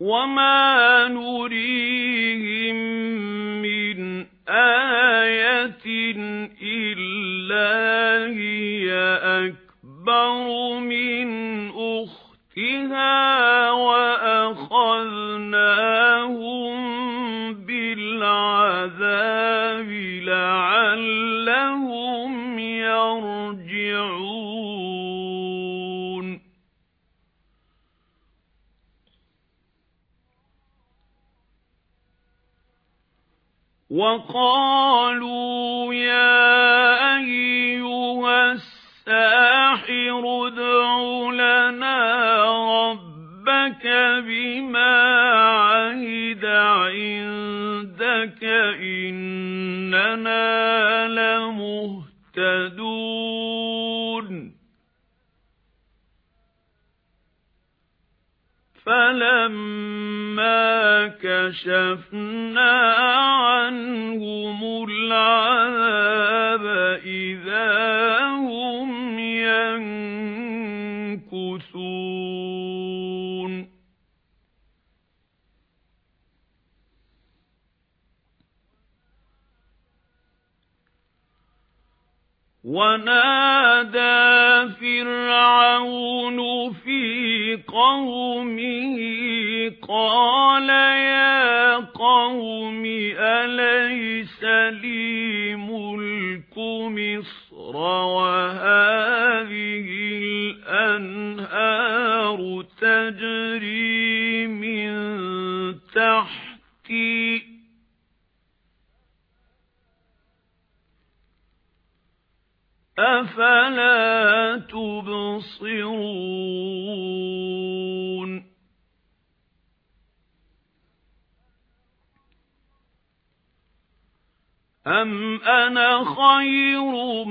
وَمَا نُرِيهِمْ مِنْ آيَةٍ إِلَّا هِيَ أَكْبَرُ مِنْ وَقَالُوا يَا أَيُّهَا السَّاحِرُ ادْعُ لَنَا رَبَّكَ بِمَا عَهِدَ عِندَكَ إِنَّنَا لَمُهْتَدُونَ. فَلَمَّا كَشَفْنَا عَنْهُمُ الْعَذَابَ وَنَادَى فِرْعَوْنُ فِي قَوْمِهِ قَالَ يَا قَوْمِ أَلَيْسَ لِي مُلْكُ مِصْرَ وَهَٰذِهِ الْأَنْهَارُ تَجْرِي مِن تَحْتِي أَفَلَا تُبْصِرُونَ. أَمْ أَنَا خَيْرٌ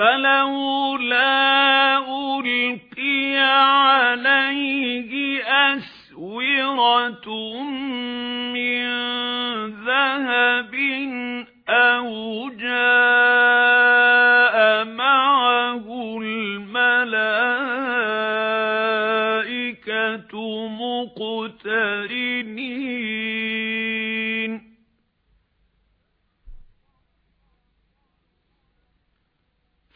فَلَوْلَا أُلْقِيَ عَلَيْهِ أَسْوِرَةٌ مِّن ذَهَبٍ أَوْ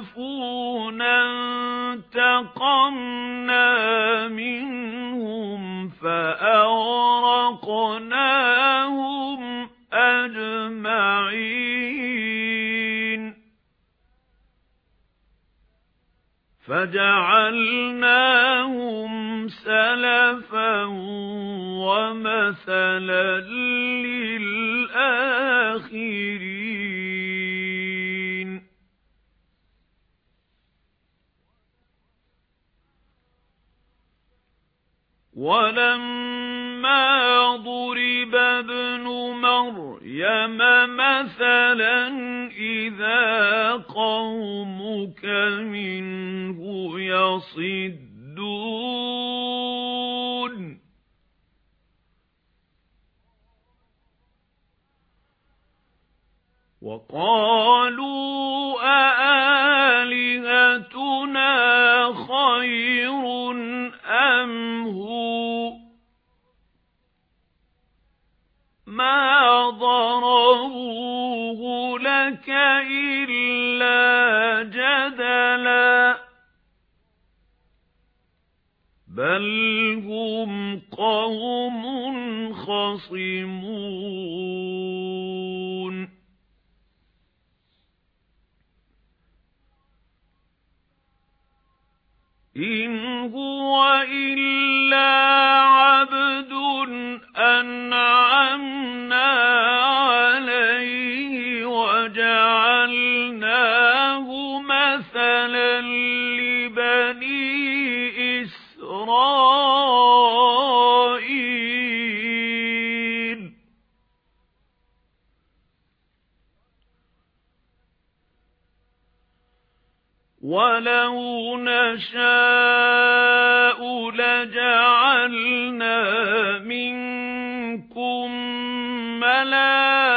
آسَفُونَا انتَقَمْنَا مِنْهُمْ فَأَغْرَقْنَاهُمْ أَجْمَعِينَ فَجَعَلْنَاهُمْ سَلَفًا وَمَثَلًا لِلْآخِرِينَ وَلَمَّا ضُرِبَ ابْنُ مَرْيَمَ مَثَلًا إِذَا قَوْمُكَ مِنْهُ يَصِدُّونَ. وَقَالُوا بَلْ هُمْ قَوْمٌ خَصِمُونَ إِنْ هُوَ إِلَّا عَبْدٌ أَنْعَمْنَا وَلَوْ نَشَاءُ لَجَعَلْنَا مِنكُم مَلَائِكَةً